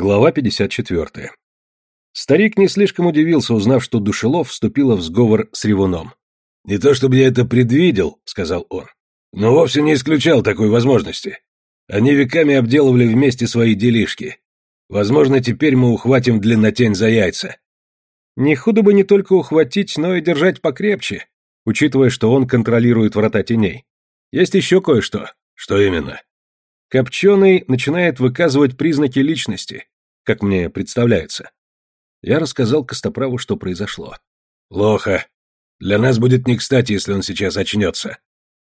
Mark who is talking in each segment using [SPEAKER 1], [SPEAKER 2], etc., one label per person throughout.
[SPEAKER 1] Глава 54. Старик не слишком удивился, узнав, что Душелов вступила в сговор с Ревуном.
[SPEAKER 2] «Не то чтобы я это предвидел», — сказал он, — «но вовсе не исключал такой возможности. Они веками обделывали вместе свои делишки. Возможно, теперь мы ухватим длиннотень за яйца».
[SPEAKER 1] Не худо бы не только ухватить, но и держать покрепче, учитывая, что он контролирует врата теней. Есть еще кое-что.
[SPEAKER 2] Что именно?
[SPEAKER 1] Копченый начинает выказывать признаки личности, как мне представляется. Я рассказал Костоправу, что произошло.
[SPEAKER 2] «Плохо. Для нас будет не кстати, если он сейчас очнется».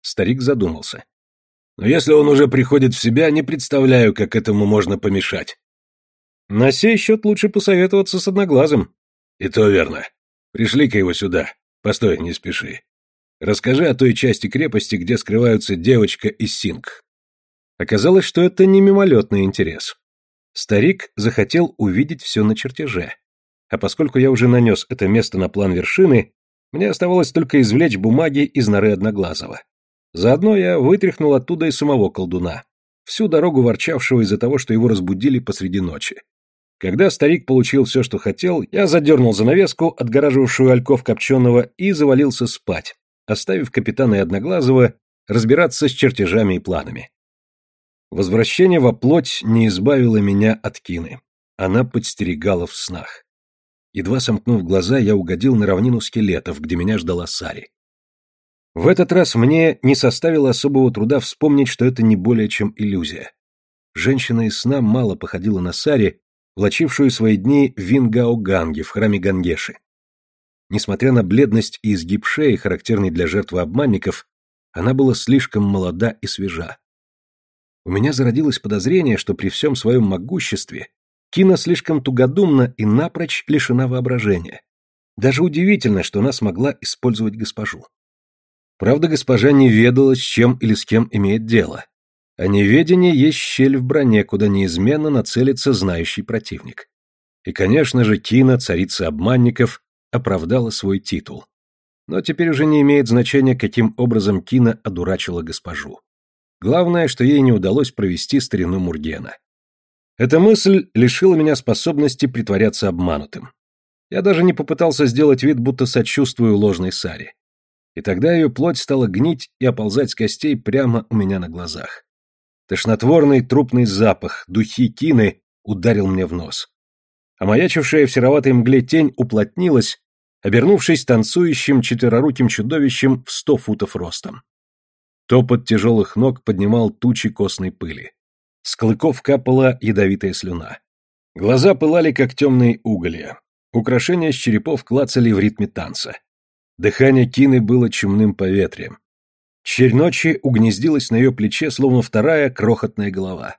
[SPEAKER 1] Старик задумался.
[SPEAKER 2] «Но если он уже приходит в себя, не представляю, как этому можно помешать».
[SPEAKER 1] «На сей счет лучше посоветоваться с Одноглазым».
[SPEAKER 2] «И то верно. Пришли-ка его сюда. Постой, не спеши. Расскажи о той части крепости, где скрываются девочка и Синг.
[SPEAKER 1] Оказалось, что это не мимолетный интерес. Старик захотел увидеть все на чертеже. А поскольку я уже нанес это место на план вершины, мне оставалось только извлечь бумаги из норы Одноглазого. Заодно я вытряхнул оттуда и самого колдуна, всю дорогу ворчавшего из-за того, что его разбудили посреди ночи. Когда старик получил все, что хотел, я задернул занавеску, отгораживавшую ольков копченого, и завалился спать, оставив капитана и Одноглазого разбираться с чертежами и планами. Возвращение во плоть не избавило меня от Кины. Она подстерегала в снах. Едва сомкнув глаза, я угодил на равнину скелетов, где меня ждала Сари. В этот раз мне не составило особого труда вспомнить, что это не более чем иллюзия. Женщина из сна мало походила на Сари, влачившую свои дни в Вингао-Ганге в храме Гангеши. Несмотря на бледность и изгиб шеи, характерный для жертвы обманников, она была слишком молода и свежа. У меня зародилось подозрение, что при всем своем могуществе Кина слишком тугодумна и напрочь лишена воображения. Даже удивительно, что она смогла использовать госпожу. Правда, госпожа не ведала, с чем или с кем имеет дело. А неведение есть щель в броне, куда неизменно нацелится знающий противник. И, конечно же, Кина, царица обманников, оправдала свой титул. Но теперь уже не имеет значения, каким образом Кина одурачила госпожу. Главное, что ей не удалось провести старину Мургена. Эта мысль лишила меня способности притворяться обманутым. Я даже не попытался сделать вид, будто сочувствую ложной Саре. И тогда ее плоть стала гнить и оползать с костей прямо у меня на глазах. Тошнотворный трупный запах, духи кины ударил мне в нос. А маячившая в сероватой мгле тень уплотнилась, обернувшись танцующим четвероруким чудовищем в сто футов ростом. Топот тяжелых ног поднимал тучи костной пыли. С клыков капала ядовитая слюна. Глаза пылали, как темные уголья. Украшения с черепов клацали в ритме танца. Дыхание Кины было чумным поветрием. Черь ночи угнездилась на ее плече, словно вторая крохотная голова.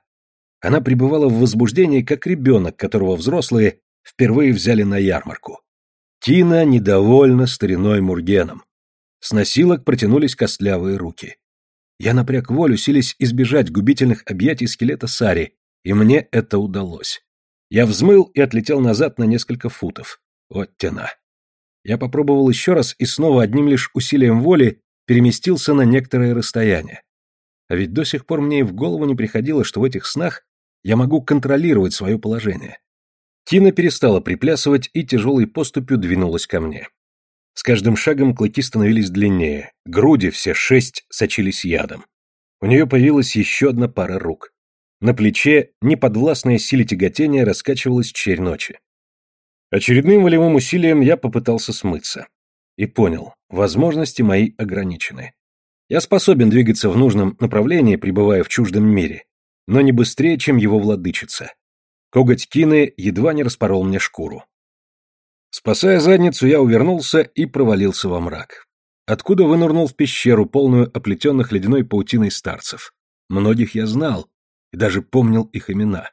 [SPEAKER 1] Она пребывала в возбуждении, как ребенок, которого взрослые впервые взяли на ярмарку. Кина недовольна стариной Мургеном. С носилок протянулись костлявые руки. Я напряг волю, силясь избежать губительных объятий скелета Сари, и мне это удалось. Я взмыл и отлетел назад на несколько футов. Вот тена. Я попробовал еще раз и снова одним лишь усилием воли переместился на некоторое расстояние. А ведь до сих пор мне и в голову не приходило, что в этих снах я могу контролировать свое положение. Тина перестала приплясывать и тяжелой поступью двинулась ко мне. С каждым шагом клыки становились длиннее, груди все шесть сочились ядом. У нее появилась еще одна пара рук. На плече, неподвластная силе тяготения, раскачивалась черь ночи. Очередным волевым усилием я попытался смыться. И понял, возможности мои ограничены. Я способен двигаться в нужном направлении, пребывая в чуждом мире, но не быстрее, чем его владычица. Коготь Кины едва не распорол мне шкуру. Спасая задницу, я увернулся и провалился во мрак. Откуда вынырнул в пещеру, полную оплетенных ледяной паутиной старцев? Многих я знал и даже помнил их имена.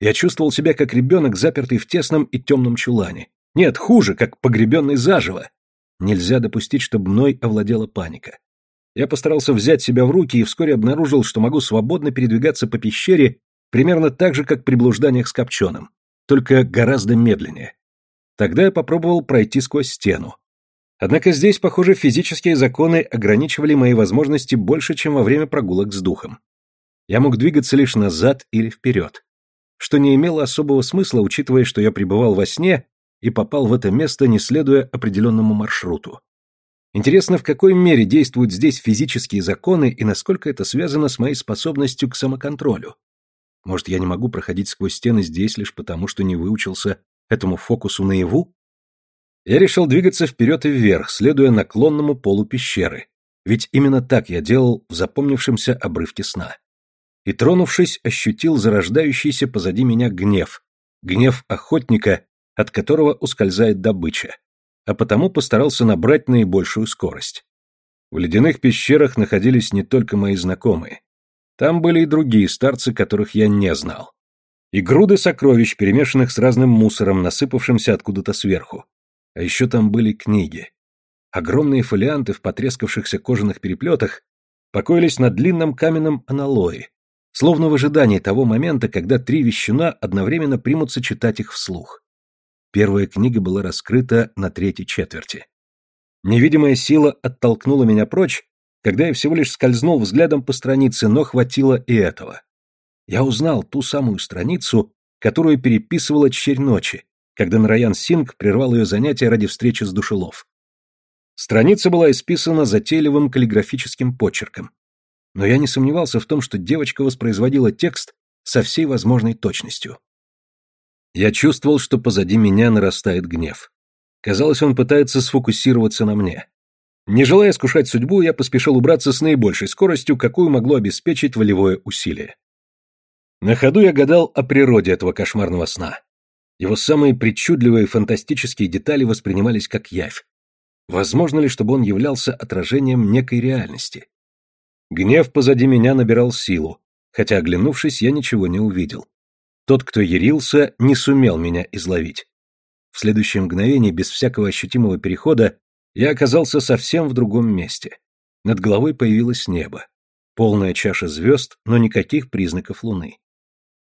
[SPEAKER 1] Я чувствовал себя как ребенок, запертый в тесном и темном чулане. Нет, хуже, как погребенный заживо. Нельзя допустить, чтобы мной овладела паника. Я постарался взять себя в руки и вскоре обнаружил, что могу свободно передвигаться по пещере примерно так же, как при блужданиях с Копченым, только гораздо медленнее. Тогда я попробовал пройти сквозь стену. Однако здесь, похоже, физические законы ограничивали мои возможности больше, чем во время прогулок с духом. Я мог двигаться лишь назад или вперед. что не имело особого смысла, учитывая, что я пребывал во сне и попал в это место, не следуя определенному маршруту. Интересно, в какой мере действуют здесь физические законы и насколько это связано с моей способностью к самоконтролю. Может, я не могу проходить сквозь стены здесь лишь потому, что не выучился этому фокусу наяву? Я решил двигаться вперед и вверх, следуя наклонному полу пещеры, ведь именно так я делал в запомнившемся обрывке сна. И, тронувшись, ощутил зарождающийся позади меня гнев, гнев охотника, от которого ускользает добыча а потому постарался набрать наибольшую скорость. В ледяных пещерах находились не только мои знакомые. Там были и другие старцы, которых я не знал. И груды сокровищ, перемешанных с разным мусором, насыпавшимся откуда-то сверху. А еще там были книги. Огромные фолианты в потрескавшихся кожаных переплетах покоились на длинном каменном аналое, словно в ожидании того момента, когда три вещуна одновременно примутся читать их вслух. Первая книга была раскрыта на третьей четверти. Невидимая сила оттолкнула меня прочь, когда я всего лишь скользнул взглядом по странице, но хватило и этого. Я узнал ту самую страницу, которую переписывала Черь ночи, когда Нараян Синг прервал ее занятия ради встречи с душелов. Страница была исписана затейливым каллиграфическим почерком. Но я не сомневался в том, что девочка воспроизводила текст со всей возможной точностью. Я чувствовал, что позади меня нарастает гнев. Казалось, он пытается сфокусироваться на мне. Не желая искушать судьбу, я поспешил убраться с наибольшей скоростью, какую могло обеспечить волевое усилие. На ходу я гадал о природе этого кошмарного сна. Его самые причудливые фантастические детали воспринимались как явь. Возможно ли, чтобы он являлся отражением некой реальности? Гнев позади меня набирал силу, хотя, оглянувшись, я ничего не увидел. Тот, кто ярился, не сумел меня изловить. В следующее мгновение, без всякого ощутимого перехода, я оказался совсем в другом месте. Над головой появилось небо. Полная чаша звезд, но никаких признаков луны.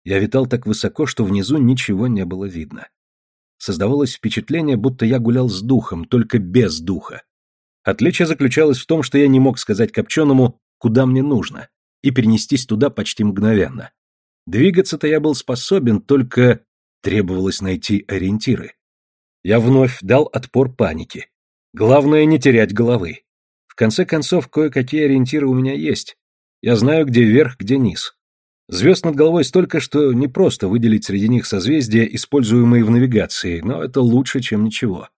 [SPEAKER 1] Я витал так высоко, что внизу ничего не было видно. Создавалось впечатление, будто я гулял с духом, только без духа. Отличие заключалось в том, что я не мог сказать Копченому, куда мне нужно, и перенестись туда почти мгновенно. Двигаться-то я был способен, только требовалось найти ориентиры. Я вновь дал отпор панике. Главное не терять головы. В конце концов, кое-какие ориентиры у меня есть. Я знаю, где верх, где низ. Звезд над головой столько, что не просто выделить среди них созвездия, используемые в навигации, но это лучше, чем ничего.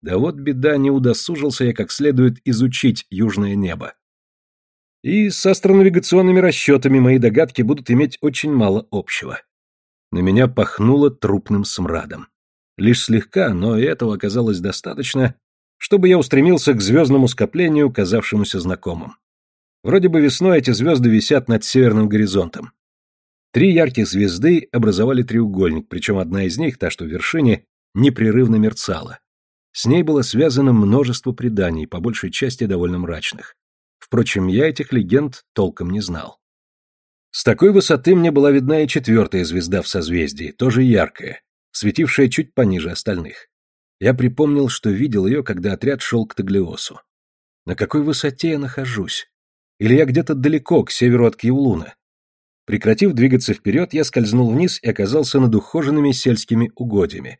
[SPEAKER 1] Да вот беда, не удосужился я как следует изучить южное небо. И с астронавигационными расчетами мои догадки будут иметь очень мало общего. На меня пахнуло трупным смрадом. Лишь слегка, но этого оказалось достаточно, чтобы я устремился к звездному скоплению, казавшемуся знакомым. Вроде бы весной эти звезды висят над северным горизонтом. Три ярких звезды образовали треугольник, причем одна из них, та, что в вершине, непрерывно мерцала. С ней было связано множество преданий, по большей части довольно мрачных. Впрочем, я этих легенд толком не знал. С такой высоты мне была видна и четвертая звезда в созвездии, тоже яркая, светившая чуть пониже остальных. Я припомнил, что видел ее, когда отряд шел к Таглиосу. На какой высоте я нахожусь? Или я где-то далеко, к северу от Киулуна? Прекратив двигаться вперед, я скользнул вниз и оказался над ухоженными сельскими угодьями.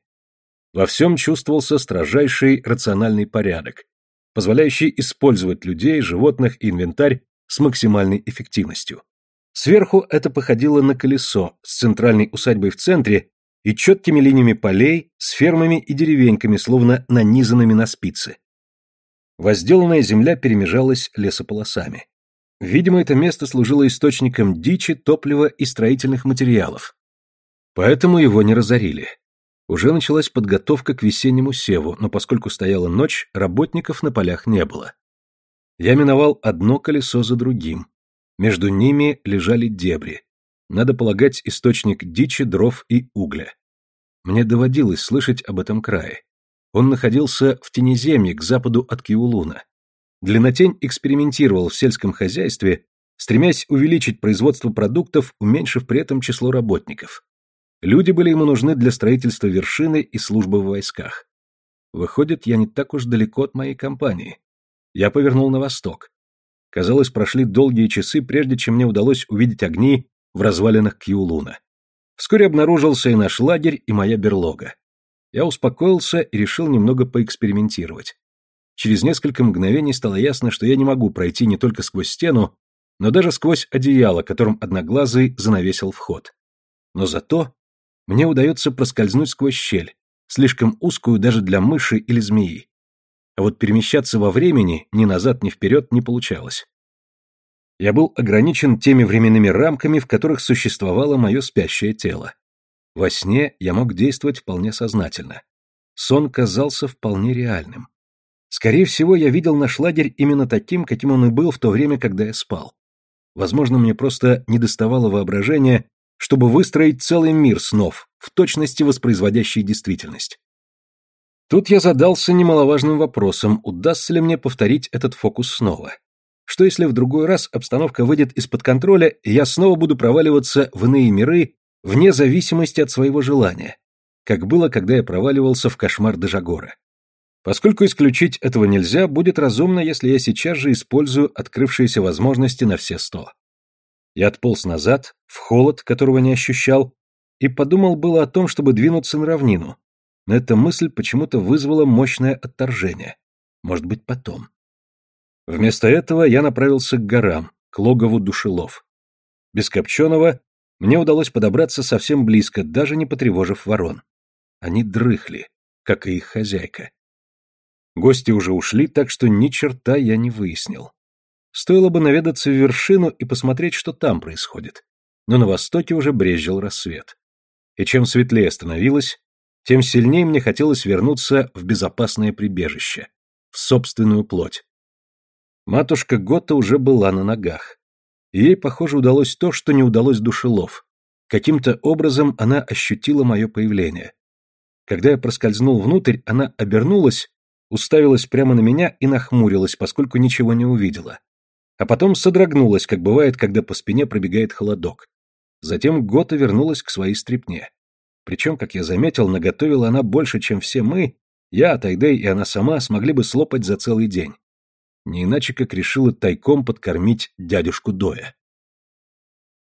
[SPEAKER 1] Во всем чувствовался строжайший рациональный порядок, позволяющий использовать людей, животных и инвентарь с максимальной эффективностью. Сверху это походило на колесо с центральной усадьбой в центре и четкими линиями полей с фермами и деревеньками, словно нанизанными на спицы. Возделанная земля перемежалась лесополосами. Видимо, это место служило источником дичи, топлива и строительных материалов. Поэтому его не разорили. Уже началась подготовка к весеннему севу, но поскольку стояла ночь, работников на полях не было. Я миновал одно колесо за другим. Между ними лежали дебри. Надо полагать, источник дичи, дров и угля. Мне доводилось слышать об этом крае. Он находился в тенеземье к западу от Киулуна. Длиннотень экспериментировал в сельском хозяйстве, стремясь увеличить производство продуктов, уменьшив при этом число работников. Люди были ему нужны для строительства вершины и службы в войсках. Выходит, я не так уж далеко от моей компании. Я повернул на восток. Казалось, прошли долгие часы, прежде чем мне удалось увидеть огни в развалинах Кьюлуна. Вскоре обнаружился и наш лагерь, и моя берлога. Я успокоился и решил немного поэкспериментировать. Через несколько мгновений стало ясно, что я не могу пройти не только сквозь стену, но даже сквозь одеяло, которым одноглазый занавесил вход. Но зато мне удается проскользнуть сквозь щель, слишком узкую даже для мыши или змеи. А вот перемещаться во времени ни назад, ни вперед не получалось. Я был ограничен теми временными рамками, в которых существовало мое спящее тело. Во сне я мог действовать вполне сознательно. Сон казался вполне реальным. Скорее всего, я видел наш лагерь именно таким, каким он и был в то время, когда я спал. Возможно, мне просто недоставало воображения, чтобы выстроить целый мир снов, в точности воспроизводящий действительность. Тут я задался немаловажным вопросом, удастся ли мне повторить этот фокус снова. Что если в другой раз обстановка выйдет из-под контроля, и я снова буду проваливаться в иные миры вне зависимости от своего желания, как было, когда я проваливался в кошмар Дежагора. Поскольку исключить этого нельзя, будет разумно, если я сейчас же использую открывшиеся возможности на все сто. Я отполз назад, в холод, которого не ощущал, и подумал было о том, чтобы двинуться на равнину, но эта мысль почему-то вызвала мощное отторжение. Может быть, потом. Вместо этого я направился к горам, к логову душелов. Без Копченого мне удалось подобраться совсем близко, даже не потревожив ворон. Они дрыхли, как и их хозяйка. Гости уже ушли, так что ни черта я не выяснил. Стоило бы наведаться в вершину и посмотреть, что там происходит. Но на востоке уже брезжил рассвет. И чем светлее становилось, тем сильнее мне хотелось вернуться в безопасное прибежище, в собственную плоть. Матушка Гота уже была на ногах. Ей, похоже, удалось то, что не удалось душелов. Каким-то образом она ощутила мое появление. Когда я проскользнул внутрь, она обернулась, уставилась прямо на меня и нахмурилась, поскольку ничего не увидела. А потом содрогнулась, как бывает, когда по спине пробегает холодок. Затем Гота вернулась к своей стрипне. Причем, как я заметил, наготовила она больше, чем все мы, я, Тайдей и она сама смогли бы слопать за целый день не иначе как решила тайком подкормить дядюшку Доя.